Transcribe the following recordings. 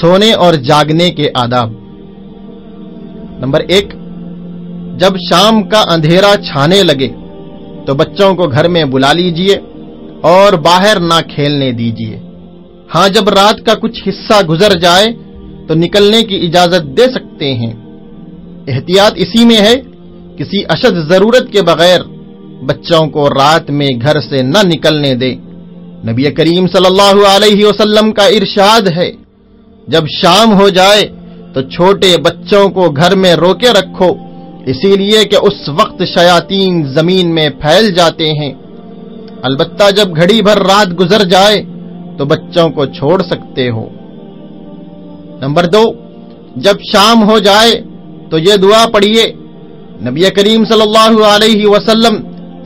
سونے اور جاگنے کے آداب۔ نمبر ایک، جب شام کا اندھیرا چھانے لگے تو بچوں کو گھر میں بلا لیجیے اور باہر نہ کھیلنے دیجیے۔ ہاں جب رات کا کچھ حصہ گزر جائے تو نکلنے کی اجازت دے سکتے ہیں۔ احتیاط اسی میں ہے، کسی اشد ضرورت کے بغیر بچوں کو رات میں گھر سے نہ نکلنے دے۔ نبی کریم صلی اللہ علیہ وسلم کا ارشاد ہے جب شام ہو جائے تو چھوٹے بچوں کو گھر میں روکے رکھو، اسی لیے کہ اس وقت شیاطین زمین میں پھیل جاتے ہیں۔ البتہ جب گھڑی بھر رات گزر جائے تو بچوں کو چھوڑ سکتے ہو۔ نمبر دو، جب شام ہو جائے تو یہ دعا پڑھیے۔ نبی کریم صلی اللہ علیہ وسلم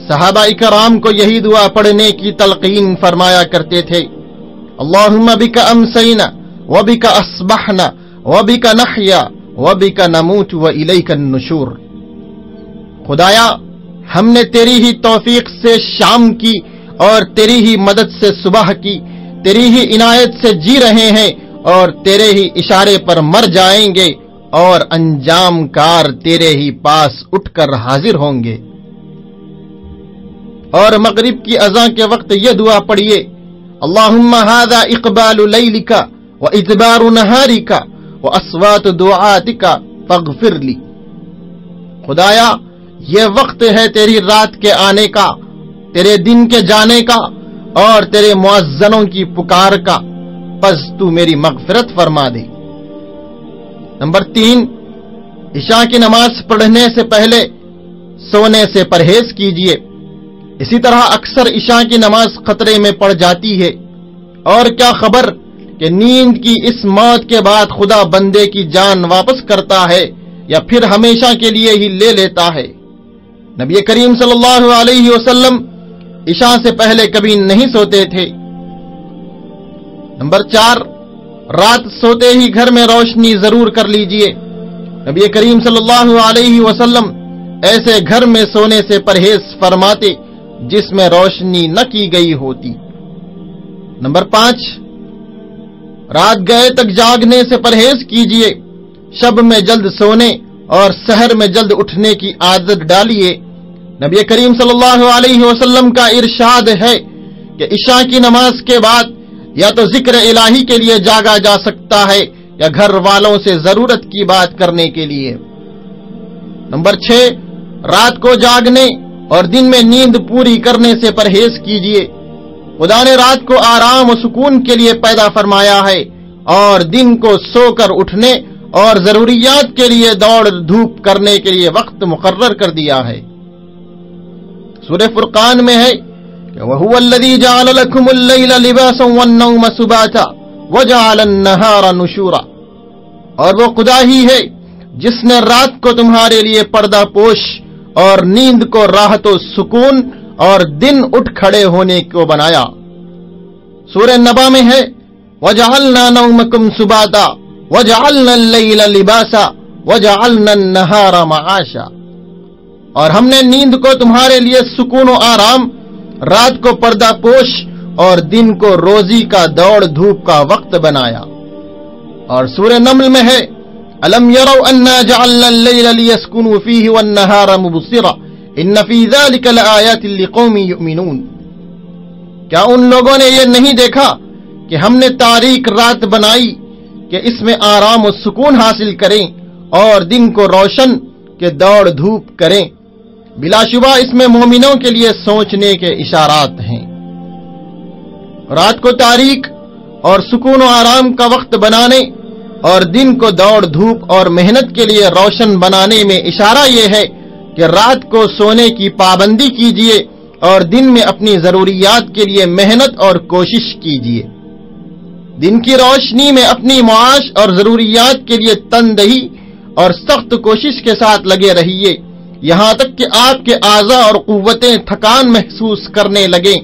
صحابہ اکرام کو یہی دعا پڑھنے کی تلقین فرمایا کرتے تھے۔ اللہم بک امسینا وبک اسبحنا وبک نحیا وبک نموت و الیک النشور. خدایا، ہم نے تیری ہی توفیق سے شام کی اور تیری ہی مدد سے صبح کی، تیری ہی عنایت سے جی رہے ہیں اور تیرے ہی اشارے پر مر جائیں گے اور انجام کار تیرے ہی پاس اٹھ کر حاضر ہوں گے۔ اور مغرب کی ازاں کے وقت یہ دعا پڑھیے، اللہم هذا اقبال لیلک و ادبار نہارک و اسوات دعاتک فاغفر خدایا یہ وقت ہے تیری رات کے آنے کا تیرے دن کے جانے کا اور تیرے معزنوں کی پکار کا پس تو میری مغفرت فرما دے نمبر تین عشاء کی نماز پڑھنے سے پہلے سونے سے پرہیز کیجیے اسی طرح اکثر عشاء کی نماز خطرے میں پڑ جاتی ہے اور کیا خبر کہ نیند کی اس موت کے بعد خدا بندے کی جان واپس کرتا ہے یا پھر ہمیشہ کے لیے ہی لے لیتا ہے۔ نبی کریم صلی اللہ علیہ وسلم عشاء سے پہلے کبھی نہیں سوتے تھے۔ نمبر چار، رات سوتے ہی گھر میں روشنی ضرور کر لیجیے۔ نبی کریم صلی اللہ علیہ وسلم ایسے گھر میں سونے سے پرہیز فرماتے جس میں روشنی نہ کی گئی ہوتی۔ نمبر پانچ رات گئے تک جاگنے سے پرہیز کیجیے، شب میں جلد سونے اور سحر میں جلد اٹھنے کی عادت ڈالیے۔ نبی کریم صلی اللہ علیہ وسلم کا ارشاد ہے کہ عشاء کی نماز کے بعد یا تو ذکر الہی کے لیے جاگا جا سکتا ہے یا گھر والوں سے ضرورت کی بات کرنے کے لیے۔ نمبر چھ، رات کو جاگنے اور دن میں نیند پوری کرنے سے پرہیز کیجیے خدا نے رات کو آرام و سکون کے لیے پیدا فرمایا ہے اور دن کو سو کر اٹھنے اور ضروریات کے لیے دوڑ دھوپ کرنے کے لیے وقت مقرر کر دیا ہے۔ سورہ فرقان میں ہے نشورا۔ اور وہ خدا ہی ہے جس نے رات کو تمہارے لیے پردہ پوش اور نیند کو راحت و سکون اور دن اٹھ کھڑے ہونے کو بنایا۔ سورہ نبا میں ہے، وجعلنا نومکم سباتا وجعلنا اللیل لباسا وجعلنا النہار معاشا۔ اور ہم نے نیند کو تمہارے لیے سکون و آرام، رات کو پردہ پوش اور دن کو روزی کا دوڑ دھوپ کا وقت بنایا۔ اور سورہ نمل میں ہے الم یرو انا جعلنا اللیل لیسکنوا فیہ والنہار مبصرا۔ ان فی ذالک لآیات لقوم یؤمنون۔ کیا ان لوگوں نے یہ نہیں دیکھا کہ ہم نے تاریک رات بنائی کہ اس میں آرام و سکون حاصل کریں اور دن کو روشن کے دوڑ دھوپ کریں؟ بلا شبہ اس میں مومنوں کے لیے سوچنے کے اشارات ہیں۔ رات کو تاریخ اور سکون و آرام کا وقت بنانے اور دن کو دوڑ دھوپ اور محنت کے لیے روشن بنانے میں اشارہ یہ ہے کہ رات کو سونے کی پابندی کیجیے اور دن میں اپنی ضروریات کے لیے محنت اور کوشش کیجیے دن کی روشنی میں اپنی معاش اور ضروریات کے لیے تندہی اور سخت کوشش کے ساتھ لگے رہیے۔ یہاں تک کہ آپ کے اعضا اور قوتیں تھکان محسوس کرنے لگیں۔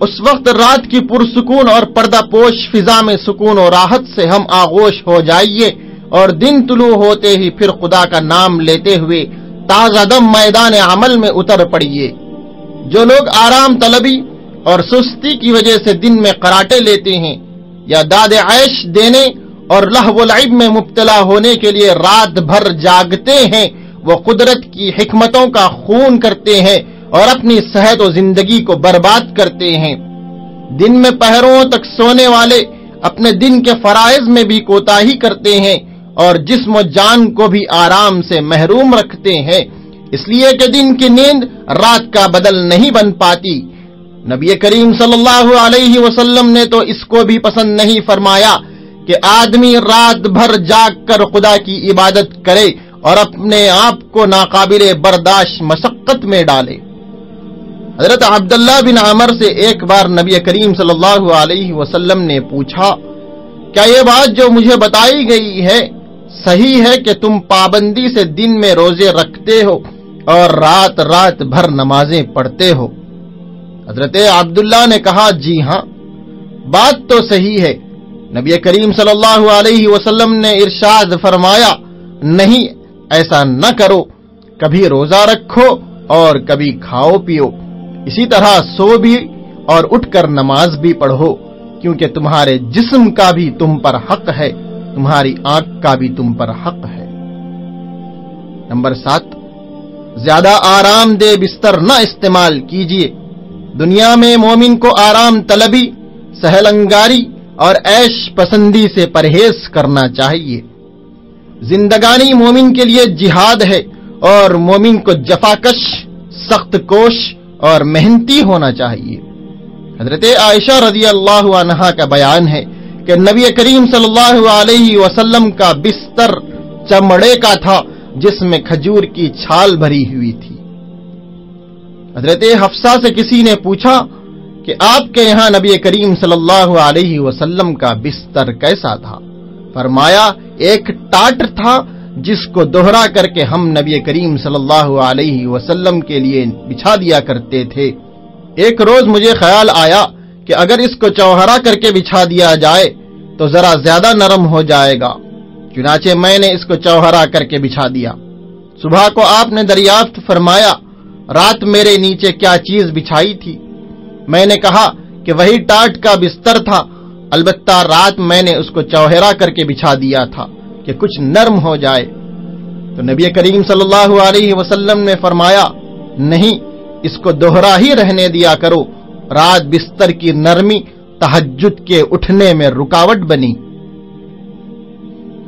اس وقت رات کی پرسکون اور پردہ پوش فضا میں سکون و راحت سے ہم آغوش ہو جائیے اور دن طلوع ہوتے ہی پھر خدا کا نام لیتے ہوئے تازہ دم میدان عمل میں اتر پڑیے۔ جو لوگ آرام طلبی اور سستی کی وجہ سے دن میں کراٹے لیتے ہیں، یا داد عیش دینے اور لہو العب میں مبتلا ہونے کے لیے رات بھر جاگتے ہیں، وہ قدرت کی حکمتوں کا خون کرتے ہیں اور اپنی صحت و زندگی کو برباد کرتے ہیں۔ دن میں پہروں تک سونے والے اپنے دن کے فرائض میں بھی کوتاہی کرتے ہیں اور جسم و جان کو بھی آرام سے محروم رکھتے ہیں۔ اس لیے کہ دن کی نیند رات کا بدل نہیں بن پاتی۔ نبی کریم صلی اللہ علیہ وسلم نے تو اس کو بھی پسند نہیں فرمایا کہ آدمی رات بھر جاگ کر خدا کی عبادت کرے اور اپنے آپ کو ناقابل برداشت مشقت میں ڈالے۔ حضرت عبداللہ بن عمر سے ایک بار نبی کریم صلی اللہ علیہ وسلم نے پوچھا، کیا یہ بات جو مجھے بتائی گئی ہے صحیح ہے کہ تم پابندی سے دن میں روزے رکھتے ہو اور رات رات بھر نمازیں پڑھتے ہو۔ حضرت عبداللہ نے کہا جی ہاں بات تو صحیح ہے۔ نبی کریم صلی اللہ علیہ وسلم نے ارشاد فرمایا، نہیں، ایسا نہ کرو۔ کبھی روزہ رکھو اور کبھی کھاؤ پیو۔ اسی طرح سو بھی اور اٹھ کر نماز بھی پڑھو، کیونکہ تمہارے جسم کا بھی تم پر حق ہے۔ تمہاری آنکھ کا بھی تم پر حق ہے۔ نمبر سات، زیادہ آرام دہ بستر نہ استعمال کیجیے دنیا میں مومن کو آرام طلبی سہل انگاری اور ایش پسندی سے پرہیز کرنا چاہیے۔ زندگانی مومن کے لیے جہاد ہے اور مومن کو جفاکش، سخت کوش اور محنتی ہونا چاہیے۔ حضرت عائشہ رضی اللہ عنہا کا بیان ہے کہ نبی کریم صلی اللہ علیہ وسلم کا بستر چمڑے کا تھا جس میں کھجور کی چھال بھری ہوئی تھی۔ حضرت حفصہ سے کسی نے پوچھا کہ آپ کے یہاں نبی کریم صلی اللہ علیہ وسلم کا بستر کیسا تھا؟ فرمایا، ایک ٹاٹ تھا جس کو دوہرا کر کے ہم نبی کریم صلی اللہ علیہ وسلم کے لیے بچھا دیا کرتے تھے۔ ایک روز مجھے خیال آیا کہ اگر اس کو چوہرا کر کے بچھا دیا جائے تو ذرا زیادہ نرم ہو جائے گا۔ چنانچہ میں نے اس کو چوہرا کر کے بچھا دیا۔ صبح کو آپ نے دریافت فرمایا، رات میرے نیچے کیا چیز بچھائی تھی؟ میں نے کہا کہ وہی ٹاٹ کا بستر تھا۔ البتہ رات میں نے اس کو چوہرا کر کے بچھا دیا تھا کہ کچھ نرم ہو جائے۔ تو نبی کریم صلی اللہ علیہ وسلم نے فرمایا، نہیں، اس کو دوہرا ہی رہنے دیا کرو۔ رات بستر کی نرمی تحجد کے اٹھنے میں رکاوٹ بنی۔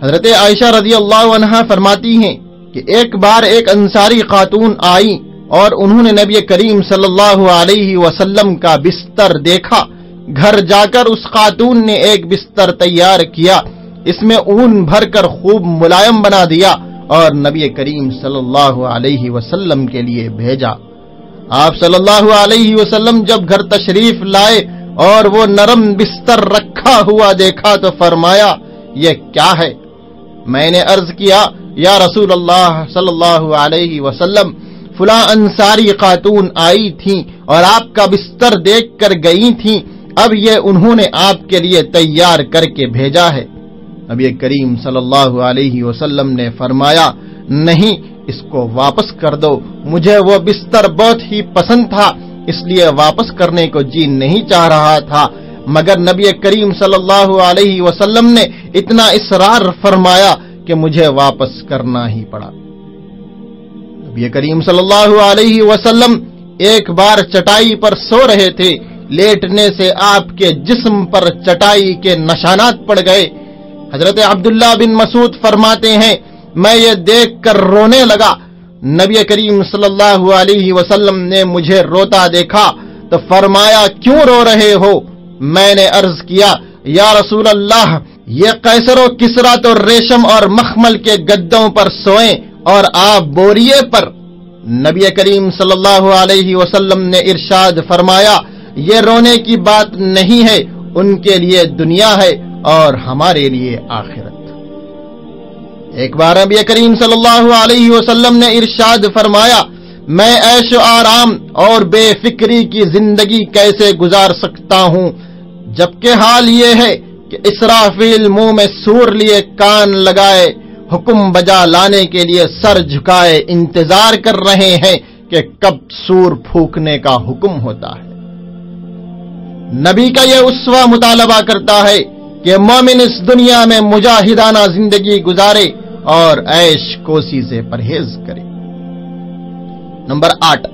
حضرت عائشہ رضی اللہ عنہ فرماتی ہیں کہ ایک بار ایک انصاری خاتون آئی اور انہوں نے نبی کریم صلی اللہ علیہ وسلم کا بستر دیکھا۔ گھر جا کر اس خاتون نے ایک بستر تیار کیا۔ اس میں اون بھر کر خوب ملائم بنا دیا اور نبی کریم صلی اللہ علیہ وسلم کے لیے بھیجا۔ آپ صلی اللہ علیہ وسلم جب گھر تشریف لائے اور وہ نرم بستر رکھا ہوا دیکھا تو فرمایا، یہ کیا ہے؟ میں نے عرض کیا، یا رسول اللہ صلی اللہ علیہ وسلم، فلاں انصاری خاتون آئی تھیں اور آپ کا بستر دیکھ کر گئی تھیں، اب یہ انہوں نے آپ کے لیے تیار کر کے بھیجا ہے۔ اب یہ کریم صلی اللہ علیہ وسلم نے فرمایا، نہیں اس کو واپس کر دو۔ مجھے وہ بستر بہت ہی پسند تھا، اس لیے واپس کرنے کو جی نہیں چاہ رہا تھا۔ مگر نبی کریم صلی اللہ علیہ وسلم نے اتنا اصرار فرمایا کہ مجھے واپس کرنا ہی پڑا۔ نبی کریم صلی اللہ علیہ وسلم ایک بار چٹائی پر سو رہے تھے۔ لیٹنے سے آپ کے جسم پر چٹائی کے نشانات پڑ گئے۔ حضرت عبداللہ بن مسعود فرماتے ہیں میں یہ دیکھ کر رونے لگا۔ نبی کریم صلی اللہ علیہ وسلم نے مجھے روتا دیکھا تو فرمایا، کیوں رو رہے ہو؟ میں نے عرض کیا، یا رسول اللہ، یہ قیصر و کسرا تو ریشم اور مخمل کے گدوں پر سوئیں اور آپ بوریے پر نبی کریم صلی اللہ علیہ وسلم نے ارشاد فرمایا، یہ رونے کی بات نہیں ہے، ان کے لیے دنیا ہے اور ہمارے لیے آخرت ایک بار نبی کریم صلی اللہ علیہ وسلم نے ارشاد فرمایا، میں ایش و آرام اور بے فکری کی زندگی کیسے گزار سکتا ہوں؟ جبکہ حال یہ ہے کہ اسرافیل منہ میں سور لیے کان لگائے، حکم بجا لانے کے لیے سر جھکائے انتظار کر رہے ہیں کہ کب سور پھونکنے کا حکم ہوتا ہے۔ نبی کا یہ اسوا مطالبہ کرتا ہے کہ مومن اس دنیا میں مجاہدانہ زندگی گزارے اور عیش کوسی سے پرہیز کرے۔ نمبر آٹھ،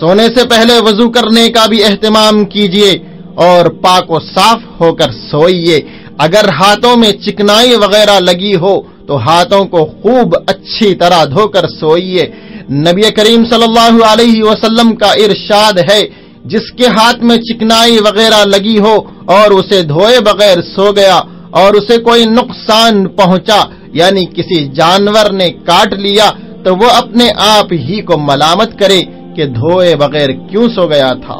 سونے سے پہلے وضو کرنے کا بھی اہتمام کیجیے اور پاک و صاف ہو کر سوئیے۔ اگر ہاتھوں میں چکنائی وغیرہ لگی ہو تو ہاتھوں کو خوب اچھی طرح دھو کر سوئیے۔ نبی کریم صلی اللہ علیہ وسلم کا ارشاد ہے جس کے ہاتھ میں چکنائی وغیرہ لگی ہو اور اسے دھوئے بغیر سو گیا اور اسے کوئی نقصان پہنچا یعنی کسی جانور نے کاٹ لیا، تو وہ اپنے آپ ہی کو ملامت کرے کہ دھوئے بغیر کیوں سو گیا تھا۔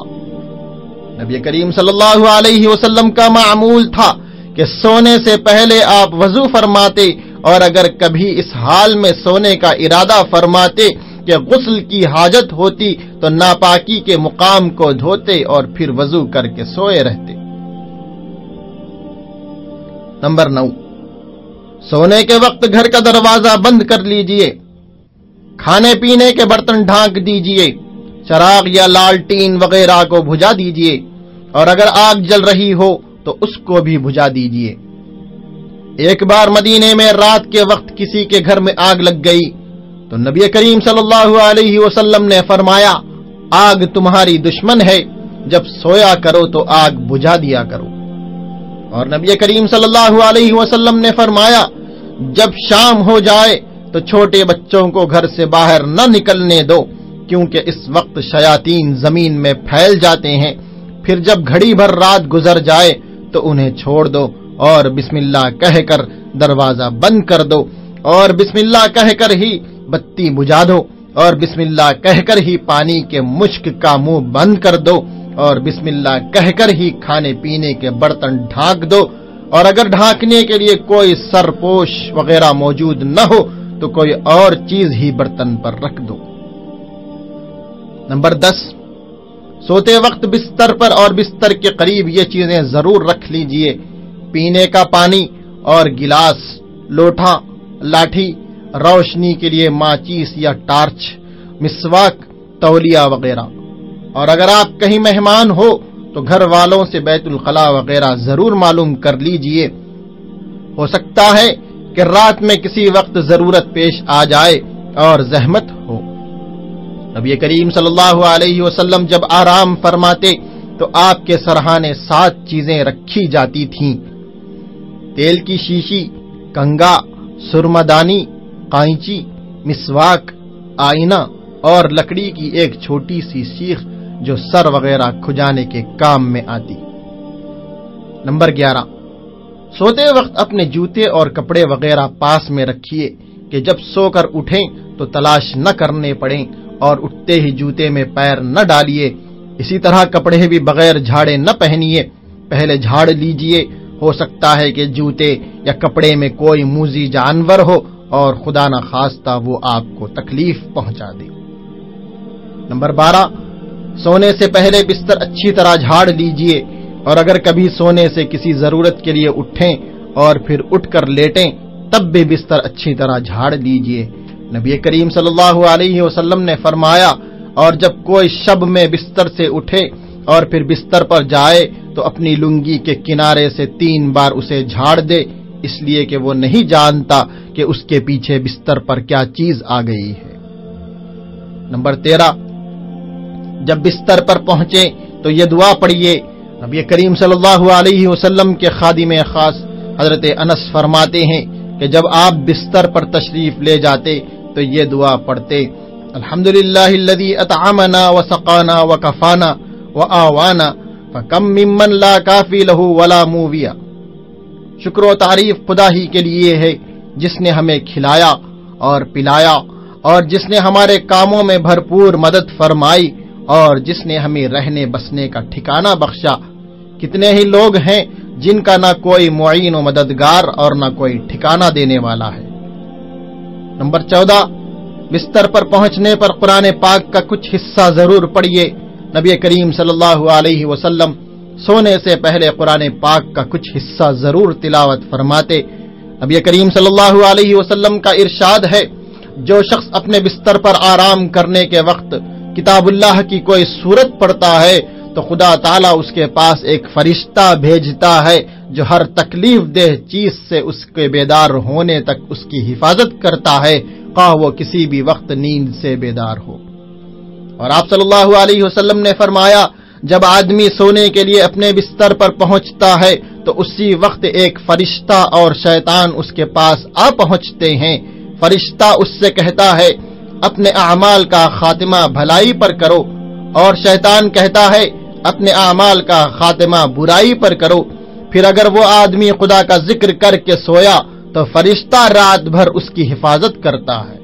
نبی کریم صلی اللہ علیہ وسلم کا معمول تھا کہ سونے سے پہلے آپ وضو فرماتے اور اگر کبھی اس حال میں سونے کا ارادہ فرماتے کہ غسل کی حاجت ہوتی تو ناپاکی کے مقام کو دھوتے اور پھر وضو کر کے سوئے رہتے۔ نمبر نو، سونے کے وقت گھر کا دروازہ بند کر لیجیے، کھانے پینے کے برتن ڈھانک دیجیے، چراغ یا لالٹین وغیرہ کو بجھا دیجیے، اور اگر آگ جل رہی ہو تو اس کو بھی بجھا دیجیے۔ ایک بار مدینے میں رات کے وقت کسی کے گھر میں آگ لگ گئی تو نبی کریم صلی اللہ علیہ وسلم نے فرمایا، آگ تمہاری دشمن ہے، جب سویا کرو تو آگ بجھا دیا کرو۔ اور نبی کریم صلی اللہ علیہ وسلم نے فرمایا، جب شام ہو جائے تو چھوٹے بچوں کو گھر سے باہر نہ نکلنے دو، کیونکہ اس وقت شیاطین زمین میں پھیل جاتے ہیں۔ پھر جب گھڑی بھر رات گزر جائے تو انہیں چھوڑ دو اور بسم اللہ کہہ کر دروازہ بند کر دو۔ اور بسم اللہ کہہ کر ہی بتی بجا دو اور بسم اللہ کہہ کر ہی پانی کے مشک کا منہ بند کر دو اور بسم اللہ کہہ کر ہی کھانے پینے کے برتن ڈھانک دو اور اگر ڈھانکنے کے لیے کوئی سرپوش وغیرہ موجود نہ ہو تو کوئی اور چیز ہی برتن پر رکھ دو۔ نمبر دس، سوتے وقت بستر پر اور بستر کے قریب یہ چیزیں ضرور رکھ لیجیے۔ پینے کا پانی اور گلاس لوٹا لاٹھی روشنی کے لیے ماچیس یا ٹارچ، مسواک تولیا وغیرہ۔ اور اگر آپ کہیں مہمان ہو، تو گھر والوں سے بیت الخلاء وغیرہ ضرور معلوم کر لیجیے۔ ہو سکتا ہے کہ رات میں کسی وقت ضرورت پیش آ جائے اور زحمت ہو۔ نبی کریم صلی اللہ علیہ وسلم جب آرام فرماتے، تو آپ کے سرحانے سات چیزیں رکھی جاتی تھیں۔ تیل کی شیشی، کنگا، سرمدانی قائچی مسواک، آئینہ اور لکڑی کی ایک چھوٹی سی سیخ جو سر وغیرہ کھجانے کے کام میں آتی۔ نمبر گیارہ۔ سوتے وقت اپنے جوتے اور کپڑے وغیرہ پاس میں رکھیے کہ جب سو کر اٹھیں تو تلاش نہ کرنے پڑیں اور اٹھتے ہی جوتے میں پیر نہ ڈالیے۔ اسی طرح کپڑے بھی بغیر جھاڑے نہ پہنیے۔ پہلے جھاڑ لیجیے۔ ہو سکتا ہے کہ جوتے یا کپڑے میں کوئی موزی جانور ہو۔ اور خدا نہ خواستہ وہ آپ کو تکلیف پہنچا دے۔ نمبر بارہ، سونے سے پہلے بستر اچھی طرح جھاڑ لیجیے اور اگر کبھی سونے سے کسی ضرورت کے لیے اٹھیں اور پھر اٹھ کر لیٹیں، تب بھی بستر اچھی طرح جھاڑ لیجیے۔ نبی کریم صلی اللہ علیہ وسلم نے فرمایا، اور جب کوئی شب میں بستر سے اٹھے اور پھر بستر پر جائے تو اپنی لنگی کے کنارے سے تین بار اسے جھاڑ دے۔ اس لیے کہ وہ نہیں جانتا کہ اس کے پیچھے بستر پر کیا چیز آ گئی ہے۔ نمبر تیرہ، جب بستر پر پہنچے تو یہ دعا پڑھیے، نبی کریم صلی اللہ علیہ وسلم کے خادم خاص حضرت انس فرماتے ہیں کہ جب آپ بستر پر تشریف لے جاتے تو یہ دعا پڑھتے الحمد للہ اطعمنا و سقانا و کفانا و آوانا فکم ممن لا کافی لہو ولا موویا شکر و تعریف خدا ہی کے لیے ہے، جس نے ہمیں کھلایا اور پلایا اور جس نے ہمارے کاموں میں بھرپور مدد فرمائی اور جس نے ہمیں رہنے بسنے کا ٹھکانہ بخشا۔ کتنے ہی لوگ ہیں جن کا نہ کوئی معین و مددگار اور نہ کوئی ٹھکانہ دینے والا ہے۔ نمبر چودہ، بستر پر پہنچنے پر قرآن پاک کا کچھ حصہ ضرور پڑھیے۔ نبی کریم صلی اللہ علیہ وسلم سونے سے پہلے قرآن پاک کا کچھ حصہ ضرور تلاوت فرماتے۔ نبی کریم صلی اللہ علیہ وسلم کا ارشاد ہے، جو شخص اپنے بستر پر آرام کرنے کے وقت کتاب اللہ کی کوئی صورت پڑتا ہے، تو خدا تعالیٰ اس کے پاس ایک فرشتہ بھیجتا ہے، جو ہر تکلیف دہ چیز سے اس کے بیدار ہونے تک اس کی حفاظت کرتا ہے، خواہ وہ کسی بھی وقت نیند سے بیدار ہو۔ اور آپ صلی اللہ علیہ وسلم نے فرمایا جب آدمی سونے کے لیے اپنے بستر پر پہنچتا ہے، تو اسی وقت ایک فرشتہ اور شیطان اس کے پاس آ پہنچتے ہیں۔ فرشتہ اس سے کہتا ہے، اپنے اعمال کا خاتمہ بھلائی پر کرو۔ اور شیطان کہتا ہے، اپنے اعمال کا خاتمہ برائی پر کرو۔ پھر اگر وہ آدمی خدا کا ذکر کر کے سویا، تو فرشتہ رات بھر اس کی حفاظت کرتا ہے۔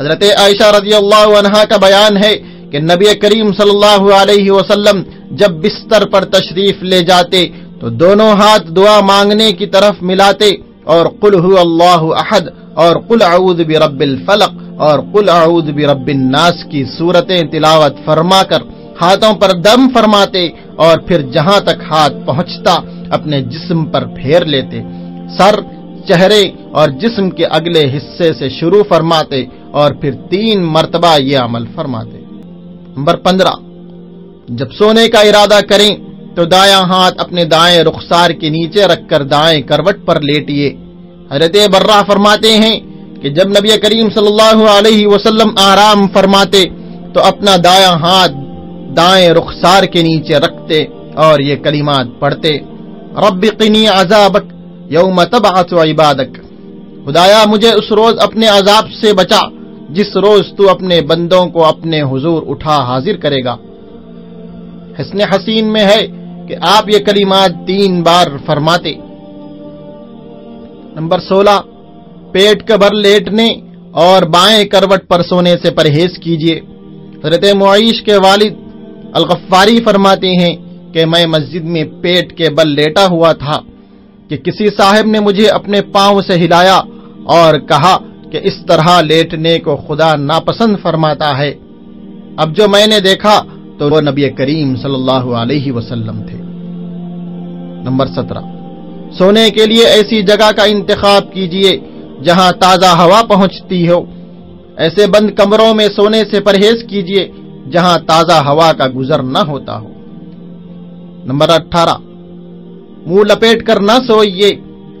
حضرت عائشہ رضی اللہ عنہ کا بیان ہے کہ نبی کریم صلی اللہ علیہ وسلم جب بستر پر تشریف لے جاتے تو دونوں ہاتھ دعا مانگنے کی طرف ملاتے اور قل هو اللہ احد اور قل اعوذ برب الفلق اور قل اعوذ برب الناس کی صورتیں تلاوت فرما کر ہاتھوں پر دم فرماتے اور پھر جہاں تک ہاتھ پہنچتا اپنے جسم پر پھیر لیتے۔ سر، چہرے اور جسم کے اگلے حصے سے شروع فرماتے اور پھر تین مرتبہ یہ عمل فرماتے۔ نمبر پندرہ۔ جب سونے کا ارادہ کریں تو دایاں ہاتھ اپنے دائیں رخسار کے نیچے رکھ کر دائیں کروٹ پر لیٹیے۔ حضرت برہ فرماتے ہیں کہ جب نبی کریم صلی اللہ علیہ وسلم آرام فرماتے تو اپنا دایاں ہاتھ دائیں رخسار کے نیچے رکھتے اور یہ کلمات پڑھتے۔ رب قنی عذابک یوم تبعث عبادک۔ خدایا مجھے اس روز اپنے عذاب سے بچا۔ جس روز تو اپنے بندوں کو اپنے حضور اٹھا حاضر کرے گا۔ حسن حسین میں ہے کہ آپ یہ کلمات تین بار فرماتے۔ نمبر سولہ، پیٹ کبر لیٹنے اور بائیں کروٹ پر سونے سے پرہیز کیجیے حضرت معیش کے والد الغفاری فرماتے ہیں کہ میں مسجد میں پیٹ کے بل لیٹا ہوا تھا کہ کسی صاحب نے مجھے اپنے پاؤں سے ہلایا اور کہا کہ اس طرح لیٹنے کو خدا ناپسند فرماتا ہے۔ اب جو میں نے دیکھا تو وہ نبی کریم صلی اللہ علیہ وسلم تھے۔ نمبر سترہ۔ سونے کے لیے ایسی جگہ کا انتخاب کیجیے جہاں تازہ ہوا پہنچتی ہو۔ ایسے بند کمروں میں سونے سے پرہیز کیجیے جہاں تازہ ہوا کا گزر نہ ہوتا ہو۔ نمبر اٹھارہ۔ منہ لپیٹ کر نہ سوئیے۔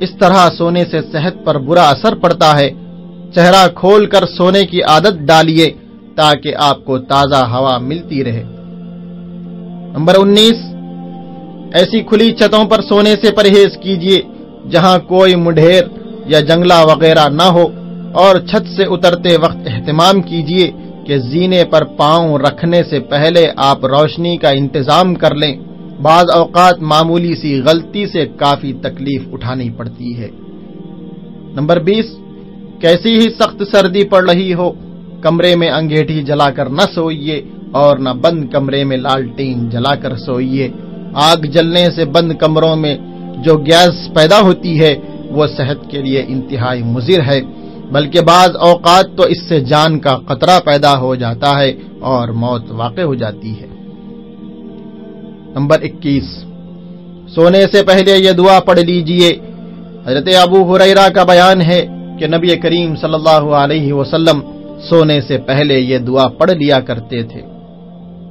اس طرح سونے سے صحت پر برا اثر پڑتا ہے۔ چہرہ کھول کر سونے کی عادت ڈالیے تاکہ آپ کو تازہ ہوا ملتی رہے۔ نمبر انیس، ایسی کھلی چھتوں پر سونے سے پرہیز کیجیے جہاں کوئی مڈھیر یا جنگلہ وغیرہ نہ ہو اور چھت سے اترتے وقت اہتمام کیجیے کہ زینے پر پاؤں رکھنے سے پہلے آپ روشنی کا انتظام کر لیں۔ بعض اوقات معمولی سی غلطی سے کافی تکلیف اٹھانی پڑتی ہے۔ نمبر بیس کیسی ہی سخت سردی پڑ رہی ہو، کمرے میں انگیٹھی جلا کر نہ سوئیے اور نہ بند کمرے میں لالٹین جلا کر سوئیے۔ آگ جلنے سے بند کمروں میں جو گیس پیدا ہوتی ہے، وہ صحت کے لیے انتہائی مضر ہے۔ بلکہ بعض اوقات تو اس سے جان کا قطرہ پیدا ہو جاتا ہے اور موت واقع ہو جاتی ہے۔ نمبر اکیس۔ سونے سے پہلے یہ دعا پڑھ لیجیے۔ حضرت ابو حریرا کا بیان ہے کہ نبی کریم صلی اللہ علیہ وسلم سونے سے پہلے یہ دعا پڑھ لیا کرتے تھے۔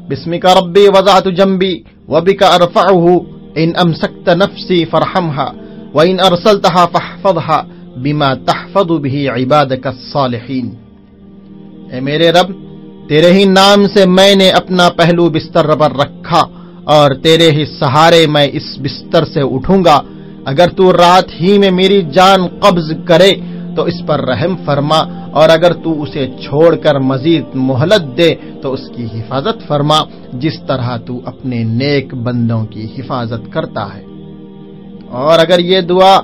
بسم کا ربی وضاحت جمبی وبی کا ارفا ان امسکت نفسی فرحمہ و ان ارسلتها فحفظها بما تحفظ بھی عبادك الصالحین۔ اے میرے رب، تیرے ہی نام سے میں نے اپنا پہلو بستر پر رکھا اور تیرے ہی سہارے میں اس بستر سے اٹھوں گا۔ اگر تو رات ہی میں میری جان قبض کرے تو اس پر رحم فرما اور اگر تو اسے چھوڑ کر مزید مہلت دے تو اس کی حفاظت فرما جس طرح تو اپنے نیک بندوں کی حفاظت کرتا ہے۔ اور اگر یہ دعا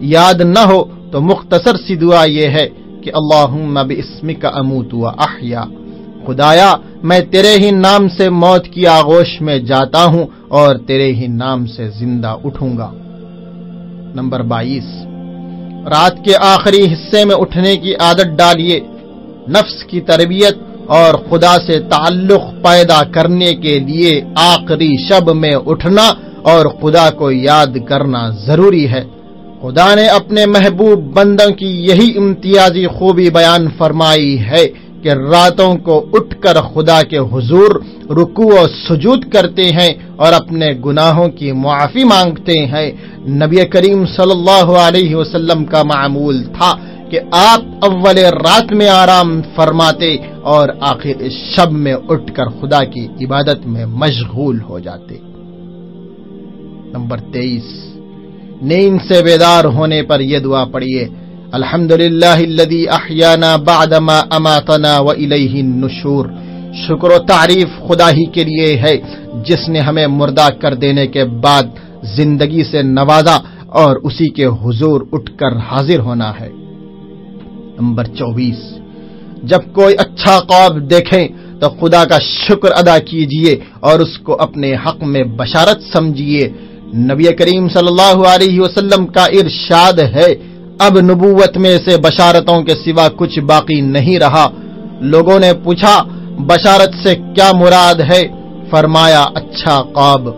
یاد نہ ہو تو مختصر سی دعا یہ ہے کہ اللہ اسم کا اموت و احیا۔ خدایا، میں تیرے ہی نام سے موت کی آغوش میں جاتا ہوں اور تیرے ہی نام سے زندہ اٹھوں گا۔ نمبر بائیس۔ رات کے آخری حصے میں اٹھنے کی عادت ڈالیے، نفس کی تربیت اور خدا سے تعلق پیدا کرنے کے لیے آخری شب میں اٹھنا اور خدا کو یاد کرنا ضروری ہے۔ خدا نے اپنے محبوب بندوں کی یہی امتیازی خوبی بیان فرمائی ہے۔ کہ راتوں کو اٹھ کر خدا کے حضور رکو و سجود کرتے ہیں اور اپنے گناہوں کی معافی مانگتے ہیں۔ نبی کریم صلی اللہ علیہ وسلم کا معمول تھا کہ آپ اول رات میں آرام فرماتے اور آخر شب میں اٹھ کر خدا کی عبادت میں مشغول ہو جاتے۔ نمبر تیئیس، نیند سے بیدار ہونے پر یہ دعا پڑھیے۔ الحمد للہ بعدما اماتنا و النشور۔ شکر و تعریف خدا ہی کے لیے ہے، جس نے ہمیں مردہ کر دینے کے بعد زندگی سے نوازا اور اسی کے حضور اٹھ کر حاضر ہونا ہے۔ نمبر چوبیس۔ جب کوئی اچھا خواب دیکھیں تو خدا کا شکر ادا کیجیے اور اس کو اپنے حق میں بشارت سمجھیے نبی کریم صلی اللہ علیہ وسلم کا ارشاد ہے اب نبوت میں سے بشارتوں کے سوا کچھ باقی نہیں رہا۔ لوگوں نے پوچھا، بشارت سے کیا مراد ہے؟ فرمایا اچھا قاب۔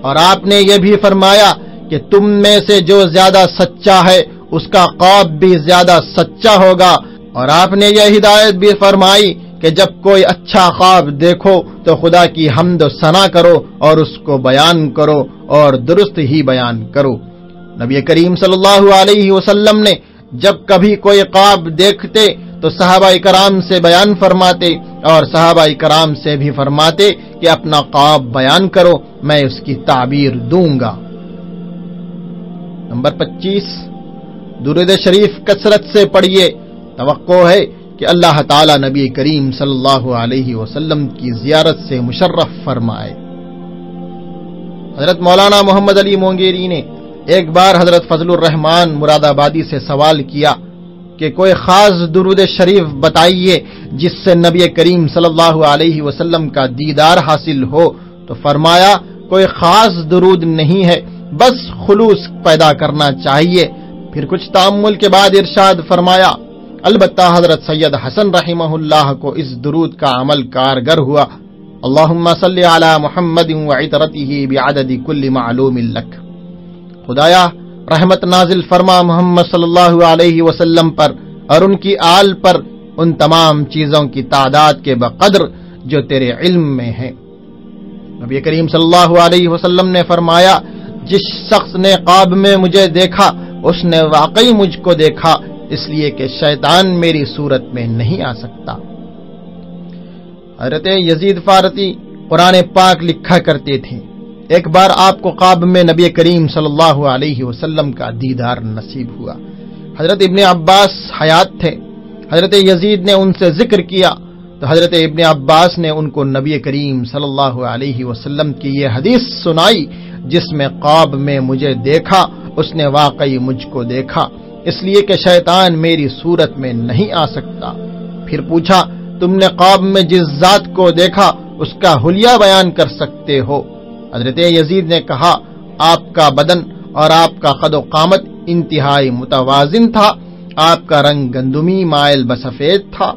اور آپ نے یہ بھی فرمایا کہ تم میں سے جو زیادہ سچا ہے، اس کا قاب بھی زیادہ سچا ہوگا۔ اور آپ نے یہ ہدایت بھی فرمائی کہ جب کوئی اچھا خواب دیکھو تو خدا کی حمد و ثنا کرو اور اس کو بیان کرو اور درست ہی بیان کرو۔ نبی کریم صلی اللہ علیہ وسلم نے جب کبھی کوئی خواب دیکھتے تو صحابہ کرام سے بیان فرماتے اور صحابہ کرام سے بھی فرماتے کہ اپنا خواب بیان کرو، میں اس کی تعبیر دوں گا۔ نمبر پچیس درد شریف کثرت سے پڑھیے۔ توقع ہے کہ اللہ تعالی نبی کریم صلی اللہ علیہ وسلم کی زیارت سے مشرف فرمائے۔ حضرت مولانا محمد علی مونگیری نے ایک بار حضرت فضل الرحمان مراد آبادی سے سوال کیا کہ کوئی خاص درود شریف بتائیے جس سے نبی کریم صلی اللہ علیہ وسلم کا دیدار حاصل ہو تو فرمایا کوئی خاص درود نہیں ہے، بس خلوص پیدا کرنا چاہیے۔ پھر کچھ تعمل کے بعد ارشاد فرمایا، البتہ حضرت سید حسن رحمہ اللہ کو اس درود کا عمل کارگر ہوا۔ اللہم صلی علی محمد بعدد کل معلوم لک۔ خدایا، رحمت نازل فرما محمد صلی اللہ علیہ وسلم پر اور ان کی آل پر ان تمام چیزوں کی تعداد کے بقدر جو تیرے علم میں ہیں۔ نبی کریم صلی اللہ علیہ وسلم نے فرمایا، جس شخص نے قاب میں مجھے دیکھا، اس نے واقعی مجھ کو دیکھا، اس لیے کہ شیطان میری صورت میں نہیں آ سکتا۔ حضرت یزید فارتی قرآن پاک لکھا کرتے تھے۔ ایک بار آپ کو قاب میں نبی کریم صلی اللہ علیہ وسلم کا دیدار نصیب ہوا۔ حضرت ابن عباس حیات تھے۔ حضرت یزید نے ان سے ذکر کیا۔ تو حضرت ابن عباس نے ان کو نبی کریم صلی اللہ علیہ وسلم کی یہ حدیث سنائی، جس میں قاب میں مجھے دیکھا، اس نے واقعی مجھ کو دیکھا۔ اس لیے کہ شیطان میری صورت میں نہیں آ سکتا۔ پھر پوچھا، تم نے قاب میں جس ذات کو دیکھا، اس کا حلیہ بیان کر سکتے ہو؟ حضرت یزید نے کہا، آپ کا بدن اور آپ کا قد و قامت انتہائی متوازن تھا، آپ کا رنگ گندمی مائل بسفید تھا،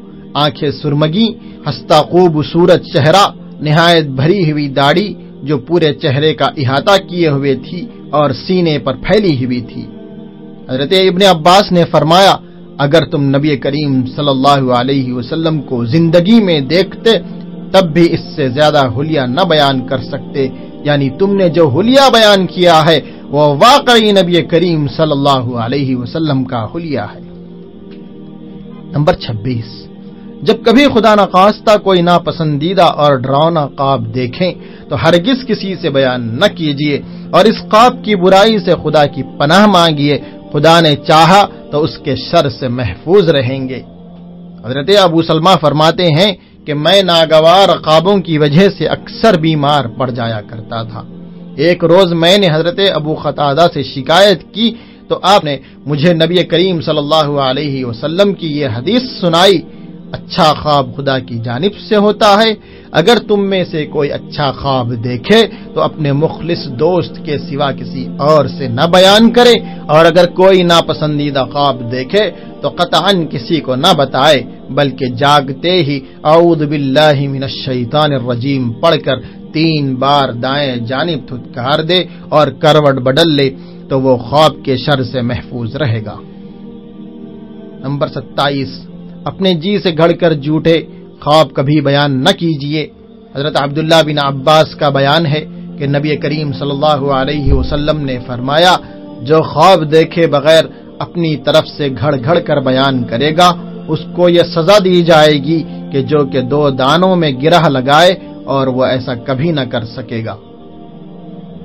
آنکھیں سرمگی ہستا خوب سورج چہرہ، نہایت بھری ہوئی داڑھی جو پورے چہرے کا احاطہ کیے ہوئے تھی اور سینے پر پھیلی ہوئی تھی۔ حضرت ابن عباس نے فرمایا، اگر تم نبی کریم صلی اللہ علیہ وسلم کو زندگی میں دیکھتے، تب بھی اس سے زیادہ حلیہ نہ بیان کر سکتے یعنی تم نے جو حلیہ بیان کیا ہے، وہ واقعی نبی کریم صلی اللہ علیہ وسلم کا حلیہ ہے۔ نمبر چھبیس، جب کبھی خدا نخواستہ کوئی ناپسندیدہ اور ڈراؤنا خواب دیکھیں، تو ہرگز کسی سے بیان نہ کیجیے اور اس خواب کی برائی سے خدا کی پناہ مانگیے خدا نے چاہا تو اس کے شر سے محفوظ رہیں گے۔ حضرت ابو سلمہ فرماتے ہیں کہ میں ناگوار خوابوں کی وجہ سے اکثر بیمار پڑ جایا کرتا تھا۔ ایک روز میں نے حضرت ابو خطادہ سے شکایت کی تو آپ نے مجھے نبی کریم صلی اللہ علیہ وسلم کی یہ حدیث سنائی۔ اچھا خواب خدا کی جانب سے ہوتا ہے۔ اگر تم میں سے کوئی اچھا خواب دیکھے تو اپنے مخلص دوست کے سوا کسی اور سے نہ بیان کرے۔ اور اگر کوئی ناپسندیدہ خواب دیکھے تو قطعا کسی کو نہ بتائے۔ بلکہ جاگتے ہی اعوذ باللہ من الشیطان الرجیم، پڑھ کر تین بار دائیں جانب تھتکار دے اور کروٹ بدل لے تو وہ خواب کے شر سے محفوظ رہے گا۔ نمبر ستائیس، اپنے جی سے گھڑ کر جھوٹے خواب کبھی بیان نہ کیجیے حضرت عبداللہ بن عباس کا بیان ہے کہ نبی کریم صلی اللہ علیہ وسلم نے فرمایا، جو خواب دیکھے بغیر اپنی طرف سے گھڑ گھڑ کر بیان کرے گا اس کو یہ سزا دی جائے گی کہ جو کہ دو دانوں میں گرہ لگائے اور وہ ایسا کبھی نہ کر سکے گا۔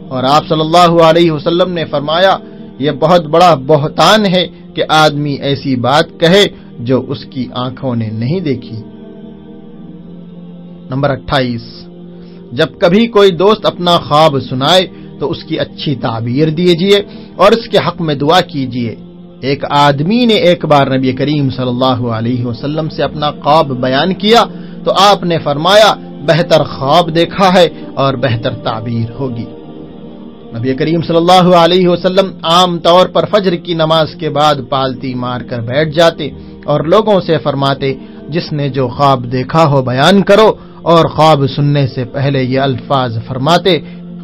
اور آپ صلی اللہ علیہ وسلم نے فرمایا، یہ بہت بڑا بہتان ہے کہ آدمی ایسی بات کہے جو اس کی آنکھوں نے نہیں دیکھی۔ نمبر اٹھائیس، جب کبھی کوئی دوست اپنا خواب سنائے تو اس کی اچھی تعبیر دیجیے اور اس کے حق میں دعا کیجیے ایک آدمی نے ایک بار نبی کریم صلی اللہ علیہ وسلم سے اپنا خواب بیان کیا تو آپ نے فرمایا، بہتر خواب دیکھا ہے اور بہتر تعبیر ہوگی۔ نبی کریم صلی اللہ علیہ وسلم عام طور پر فجر کی نماز کے بعد پالتی مار کر بیٹھ جاتے اور لوگوں سے فرماتے، جس نے جو خواب دیکھا ہو بیان کرو اور خواب سننے سے پہلے یہ الفاظ فرماتے،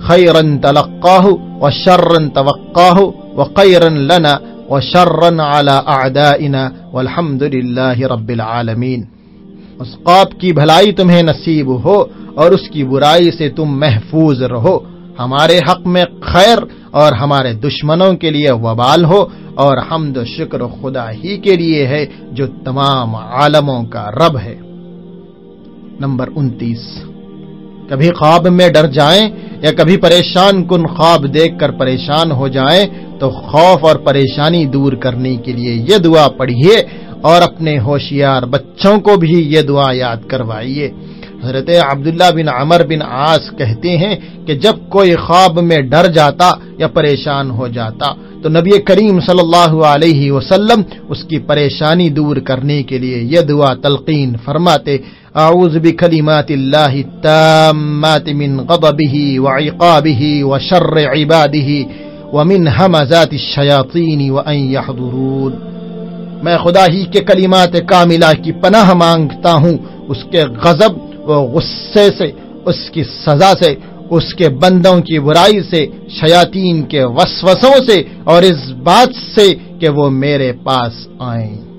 خیرن تلقاہ و شرن توقاہ و قیرن لنا و شرن اعلی اعدائنا والحمد للہ رب العالمین۔ اس خواب کی بھلائی تمہیں نصیب ہو اور اس کی برائی سے تم محفوظ رہو۔ ہمارے حق میں خیر اور ہمارے دشمنوں کے لیے وبال ہو اور حمد و شکر خدا ہی کے لیے ہے جو تمام عالموں کا رب ہے۔ نمبر انتیس۔ کبھی خواب میں ڈر جائیں یا کبھی پریشان کن خواب دیکھ کر پریشان ہو جائیں تو خوف اور پریشانی دور کرنے کے لیے یہ دعا پڑھیے اور اپنے ہوشیار بچوں کو بھی یہ دعا یاد کروائیے۔ حضرت عبداللہ بن عمر بن آس کہتے ہیں کہ جب کوئی خواب میں ڈر جاتا یا پریشان ہو جاتا تو نبی کریم صلی اللہ علیہ وسلم اس کی پریشانی دور کرنے کے لیے یہ دعا تلقین فرماتے، اعوذ بکلمات اللہ التامات من غضبه وعقابه وشر عباده ومن همزات الشیاطین وان یحضرون میں خدا ہی کے کلمات کاملہ کی پناہ مانگتا ہوں۔ اس کے غضب و غصے سے، اس کی سزا سے، اس کے بندوں کی برائی سے، شیاطین کے وسوسوں سے اور اس بات سے کہ وہ میرے پاس آئیں۔